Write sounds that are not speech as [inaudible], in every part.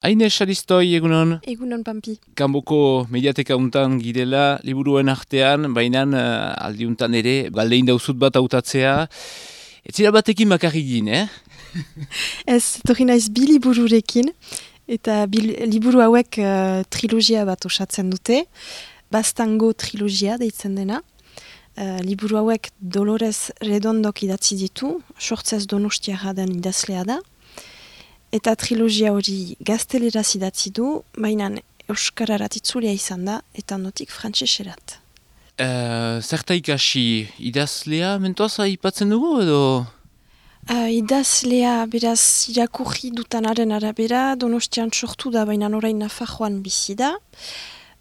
Haine esalistoi egunon, Egunon pampi. kanboko mediateka untan girela, liburuen artean, baina uh, aldiuntan ere, galdein dauzut bat hautatzea. Ez zira batekin bakarrik gin, eh? [laughs] Ez, torri naiz bi libururekin, eta bi liburu hauek uh, trilogia bat osatzen dute. Bastango trilogia deitzen dena. Uh, liburu hauek Dolores Redondok idatzi ditu, sortzez donostiara den idazlea da. Eta trilogia hori gaztelera idatzi du, baina euskararat itzulea izan da, eta notik frantseserat. Uh, zerta ikasi idazlea, mentoaz aipatzen dugu edo? Uh, idazlea, beraz, irakurri dutanaren arabera, donostian sortu da, baina orain nafajoan bizi da.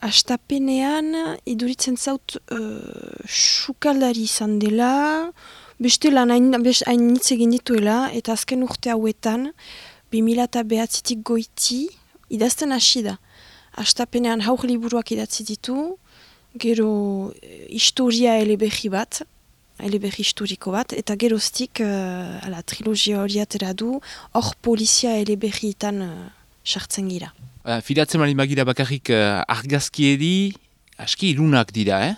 Astapenean, iduritzen zaut, uh, sukaldari izan dela, beste lan hain, hain hitz egin dituela, eta azken urte hauetan, 2000 eta behatzitik goiti, idazten hasi da. Astapenean haur liburuak idatzi ditu, gero eh, historia eleberri bat, eleberri historiko bat, eta geroztik uh, ala, trilogia hori atera du, hor polizia eleberrietan uh, sartzen gira. Uh, fidatzen mali magira bakarrik uh, argazkieri, aski ilunak dira, eh?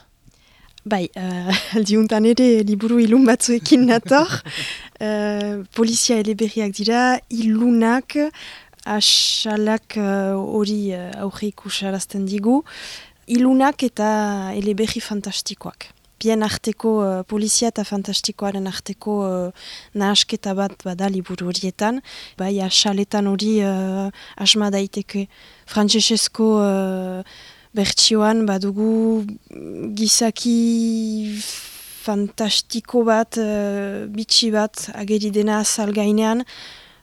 Bai, uh, [laughs] aldiuntan ere liburu ilun batzuekin nator. [laughs] uh, polizia eleberriak dira, ilunak, asalak hori uh, aurre ikusarazten digu, ilunak eta eleberri fantastikoak. Bien arteko, uh, polizia eta fantastikoaren arteko uh, nahasketa bat bada liburu horietan. Bai, asaletan hori uh, asma daiteke frantzesezko uh, bertsioan badugu gizaki fantastiko bat, uh, bitxi bat ageri dena azal gainean,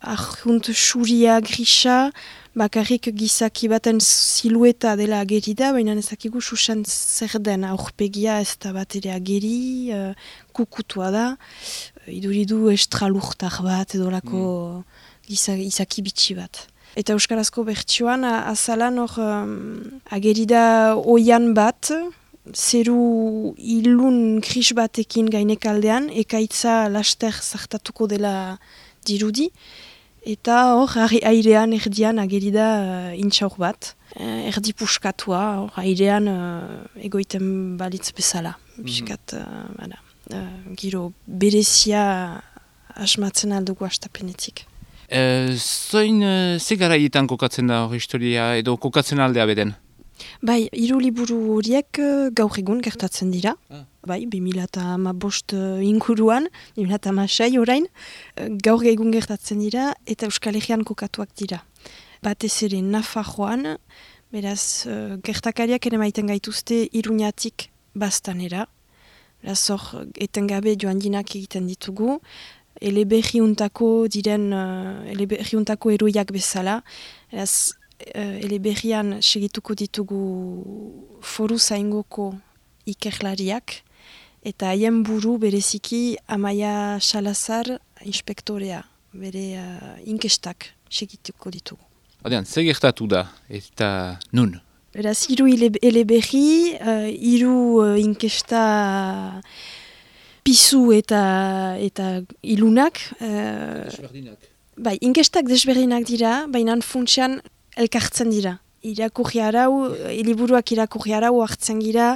arjunt suria, grisa, bakarrik gizaki baten silueta dela ageri da, baina ezakigu susen zer den aurpegia ez da bat ere ageri, uh, kukutua da, uh, iduridu estralurtar bat edolako mm. gizaki bitxi bat. Eta Euskarazko bertsioan, azalan hor um, agerida oian bat, zeru ilun kris batekin gainekaldean, ekaitza laster zartatuko dela dirudi, eta hor airean erdian agerida uh, intxaur bat, uh, erdi puskatua, hor airean uh, egoiten balitz bezala. Biskat, uh, uh, giro berezia asmatzen aldugu astapenetik. Uh, zoin, ze garaietan kokatzen da hori historia edo kokatzen aldea beden? Bai, hiru liburu horiek gaur egun gertatzen dira. Ah. Bai, 2000 eta bost inguruan, 2000 eta masai orain, gaur egun gertatzen dira eta Euskal Herrian kokatuak dira. Batez ere Nafarroan, beraz, gertakariak ere maiten gaituzte iruñatik bastanera. Beraz, hor, etengabe joan dinak egiten ditugu eleberriuntako diren uh, eleberriuntako eroiak bezala. Eraz, uh, eleberrian segituko ditugu foru zaingoko ikerlariak, eta haien buru bereziki Amaia Salazar inspektorea, bere uh, inkestak segituko ditugu. Adean, zer gertatu da eta nun? Eraz, hiru eleberri, uh, hiru uh, inkesta pisu eta eta ilunak. Uh, bai, inkestak desberdinak dira, baina funtsian elkartzen dira. Irakurri harau, eliburuak irakurri harau hartzen gira,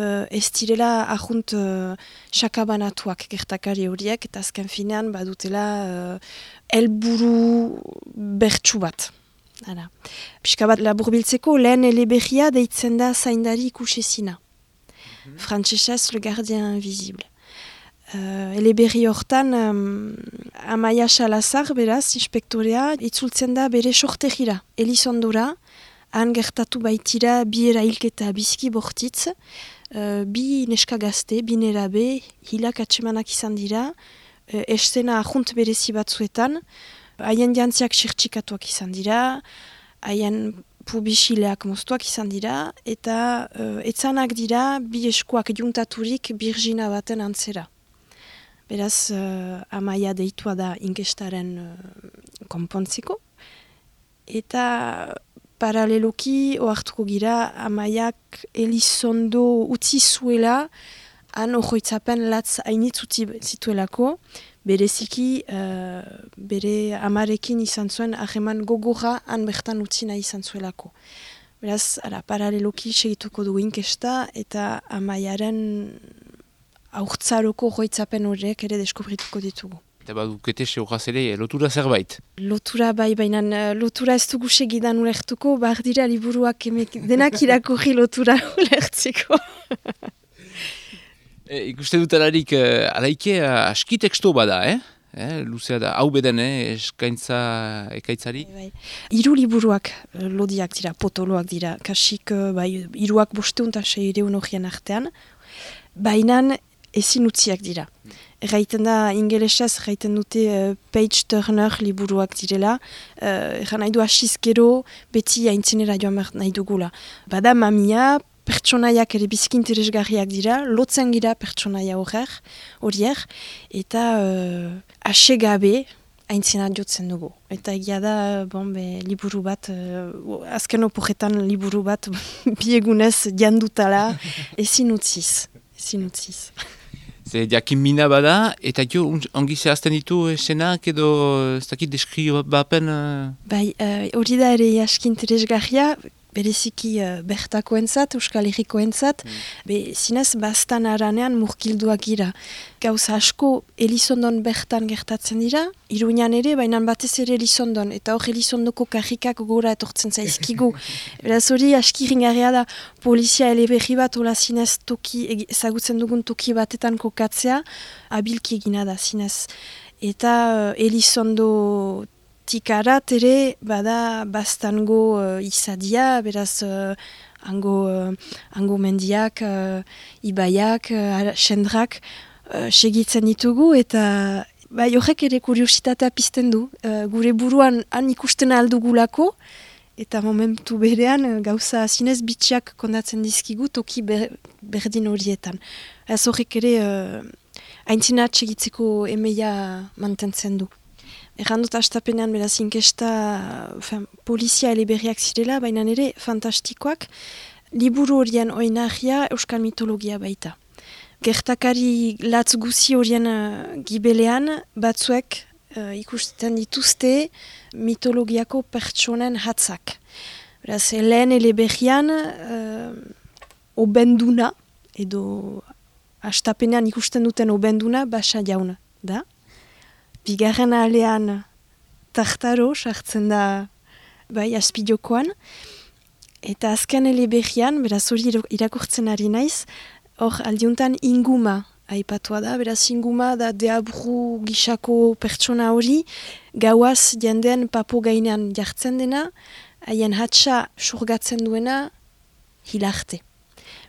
uh, ez direla ahunt uh, sakabanatuak gertakari horiek, eta azken finean badutela uh, elburu bertsu bat. Hala. Piska bat labur biltzeko, lehen eleberria deitzen da zaindari ikusezina. Mm -hmm. Le Gardien Invisible. Uh, eleberri hortan, um, Amaia Salazar, beraz, inspektorea, itzultzen da bere sortegira, Elizondora, han gertatu baitira bi erailketa bizki bortitz, uh, bi neska gazte, bi nerabe, hilak atsemanak izan dira, uh, estena ahunt berezi batzuetan, haien jantziak sirtxikatuak izan dira, haien pubisileak moztuak izan dira, eta uh, etzanak dira bi eskuak juntaturik birgina baten antzera. Beraz, uh, amaia deitua da inkestaren uh, konpontziko. Eta paraleloki oartuko gira amaiak elizondo utzi zuela han ohoitzapen latz hainitzuti zituelako, bereziki uh, bere amarekin izan zuen aheman gogorra han bertan utzina izan zuelako. Beraz, ara, paraleloki segituko du inkesta eta amaiaren aurtzaroko hoitzapen horiek ere deskubrituko ditugu. Eta badukete horaz ere lotura zerbait? Lotura bai, baina uh, lotura ez dugu segidan ulertuko, bar dira liburuak emek, denak irakurri lotura [laughs] ulertzeko. [laughs] e, ikuste dut alarik, alaike aski teksto bada, eh? Eh, luzea da, hau beden, eh, eskaintza ekaitzari? Bai, bai. Iru liburuak lodiak dira, potoloak dira, kasik, bai, iruak bosteun eta seireun horien artean, baina ezin utziak dira. Erraiten da, ingelesez, erraiten dute uh, page turner liburuak direla, uh, nahi du asizkero beti haintzenera joan nahi dugula. Bada mamia, pertsonaiak ere biziki interesgarriak dira, lotzen gira pertsonaia horrer, horier, eta uh, asegabe haintzena jotzen dugu. Eta egia da, bon, be, liburu bat, uh, azken oporetan liburu bat, [laughs] biegunez jandutala, ezin utziz, ezin utziz. [laughs] Ze jakin mina bada, eta jo ongi zehazten ditu esenak edo ez dakit deskri bapen? Uh... Bai, uh, hori da ere jaskin teresgarria, bereziki uh, bertako entzat, Euskal Herriko entzat, mm. be, zinez bastan aranean murkilduak gira. Gauza asko Elizondon bertan gertatzen dira, iruñan ere, baina batez ere Elizondon, eta hor Elizondoko karrikak gora etortzen zaizkigu. [laughs] Beraz hori askiringarria da, polizia eleberri bat, hola zinez toki, ezagutzen dugun toki batetan kokatzea, abilki egina da zinez. Eta uh, Elizondo tikarat ere bada bastango uh, izadia, beraz uh, ango, uh, mendiak, uh, ibaiak, uh, sendrak uh, segitzen ditugu eta bai horrek ere kuriositatea pizten du. Uh, gure buruan han ikusten aldugulako eta momentu berean gauza zinez bitxiak kondatzen dizkigu toki berdin horietan. Ez horrek ere uh, haintzinat segitzeko emeia mantentzen du. Errandut astapenean beraz inkesta polizia eleberriak zirela, baina nire fantastikoak liburu horien oinahia euskal mitologia baita. Gertakari latz guzi horien uh, gibelean batzuek uh, ikusten dituzte mitologiako pertsonen hatzak. Beraz, lehen eleberrian uh, obenduna, edo astapenean ikusten duten obenduna, basa jauna, da? Bigarren alean tartaro sartzen da bai aspidiokoan. Eta azken eleberrian, beraz hori irakurtzen ari naiz, hor aldiuntan inguma aipatua da, beraz inguma da deabru gisako pertsona hori, gauaz jenden papo gainean jartzen dena, haien hatsa surgatzen duena hilarte.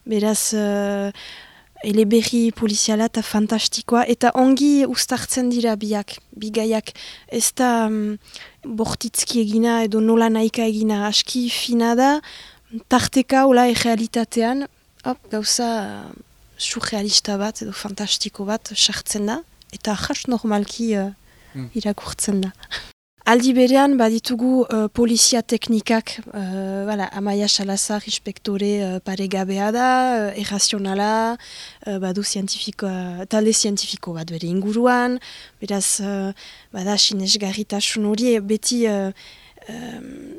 Beraz, uh, eleberri poliziala eta fantastikoa, eta ongi ustartzen dira biak, bigaiak, ez da um, bortitzki egina edo nola naika egina. Aski fina da, tarteka hola errealitatean, hop, gauza uh, surrealista bat edo fantastiko bat sartzen da, eta jas normalki uh, irakurtzen da. [laughs] Aldi berean, baditugu uh, polizia teknikak, uh, bala, Amaia Salazar, inspektore uh, paregabea da, uh, errazionala, uh, badu talde zientifiko bat bere inguruan, beraz, uh, bada sinesgarritasun hori, beti uh,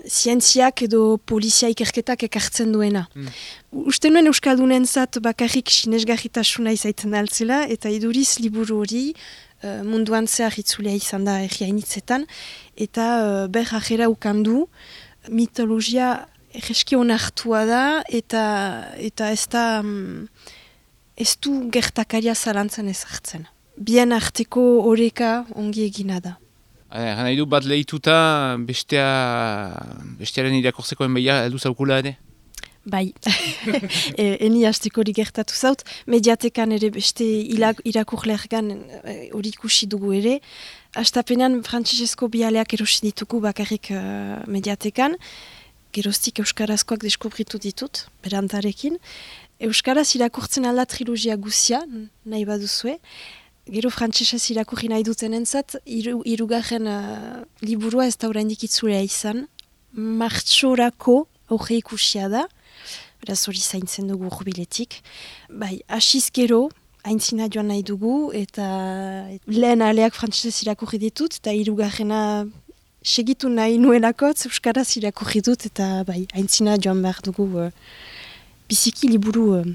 zientziak edo polizia ikerketak ekartzen duena. Mm. Uste nuen Euskaldunen zat bakarrik sinesgarritasuna izaiten altzela, eta iduriz liburu hori, uh, munduan zehar itzulea izan da erriainitzetan, eta uh, ber ajera ukandu, mitologia egeski onartua da, eta, eta ez da um, ez du gertakaria zalantzan ezartzen. Bien arteko horeka ongi egina da. Gana du bat lehituta bestea, bestearen irakortzeko enbeia heldu zaukula ere? Bai, [laughs] e, eni hasteko gertatu zaut, mediatekan ere beste irakurlergan e, hori e, ikusi dugu ere. Astapenean Francisco bialeak erosi ditugu bakarrik uh, mediatekan, geroztik Euskarazkoak deskubritu ditut, berantarekin. Euskaraz irakurtzen alda trilogia guzia, nahi baduzue. Gero frantsesez irakurri nahi duten entzat, iru, irugarren uh, liburua ez da oraindik itzulea izan. Martxorako hori ikusia da beraz hori zaintzen dugu urbiletik. Bai, asizkero, haintzina joan nahi dugu, eta lehen aleak frantzesez irakurri ditut, eta hirugarrena segitu nahi nuenakotz, Euskaraz irakurri dut, eta bai, haintzina joan behar dugu uh, biziki liburu uh,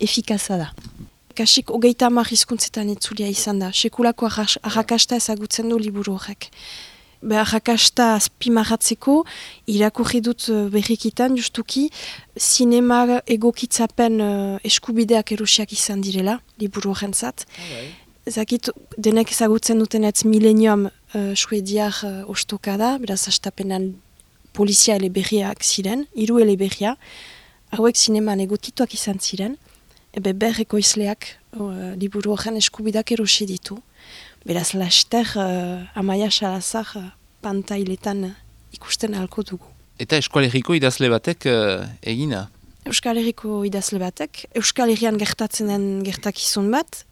efikaza da. Kasik hogeita hamar hizkuntzetan itzulia izan da, sekulako arrakasta ezagutzen du liburu horrek. Be arrakasta azpimarratzeko, irakurri dut uh, berrikitan justuki, sinema egokitzapen uh, eskubideak erusiak izan direla, liburu horrentzat. Ah, Zakit, denek ezagutzen duten ez milenium uh, suediar uh, ostoka da, beraz astapenan polizia ele berriak ziren, hiru ele berria, hauek zineman egotituak izan ziren, ebe berreko izleak uh, liburu horren eskubidak erosi ditu. Beraz, laster uh, amaia salazar uh, pantailetan ikusten halko dugu. Eta eskualeriko idazle batek uh, egina? Euskal Herriko idazle batek, Euskal Herrian gertatzen den gertakizun bat,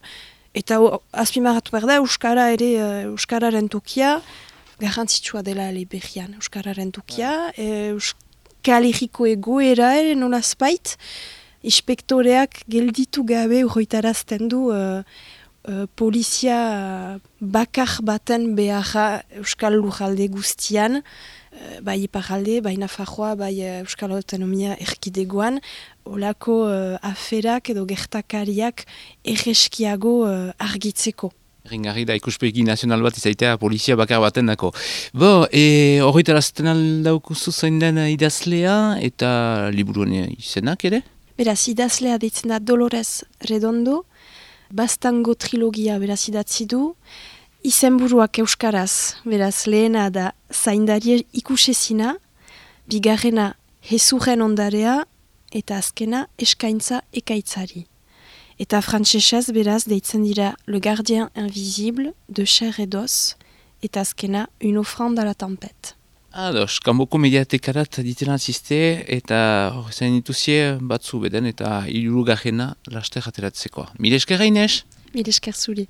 Eta azpimarratu behar da, Euskara ere, uh, Euskararen tokia, garrantzitsua dela ele behian. Euskararen tokia, e, Euskal Herriko egoera ere nola spait, inspektoreak gelditu gabe urroitarazten du uh, uh, polizia bakar baten beharra Euskal Lujalde guztian, uh, bai iparalde, bai Nafarroa, bai Euskal Autonomia erkidegoan, olako uh, aferak edo gertakariak erreskiago uh, argitzeko. Ringarri da ikuspegi nazional bat izaitea polizia bakar baten dako. Bo, e, horretarazten aldaukuzu zain den idazlea eta liburuen izenak ere? Beraz, idazlea ditzen da Dolores Redondo, bastango trilogia beraz idatzi du, izenburuak euskaraz, beraz lehena da zaindari ikusezina, bigarrena Jesuren ondarea, eta azkena eskaintza ekaitzari. Eta frantsesez beraz deitzen dira Le Gardien Invisible de Cher Edos eta azkena Une offrande à la tempête. Ados, kanboko mediatekarat ditena ziste eta zain dituzie batzu beden eta irugarrena laster ateratzeko. Mil esker gainez? Mil esker zuri.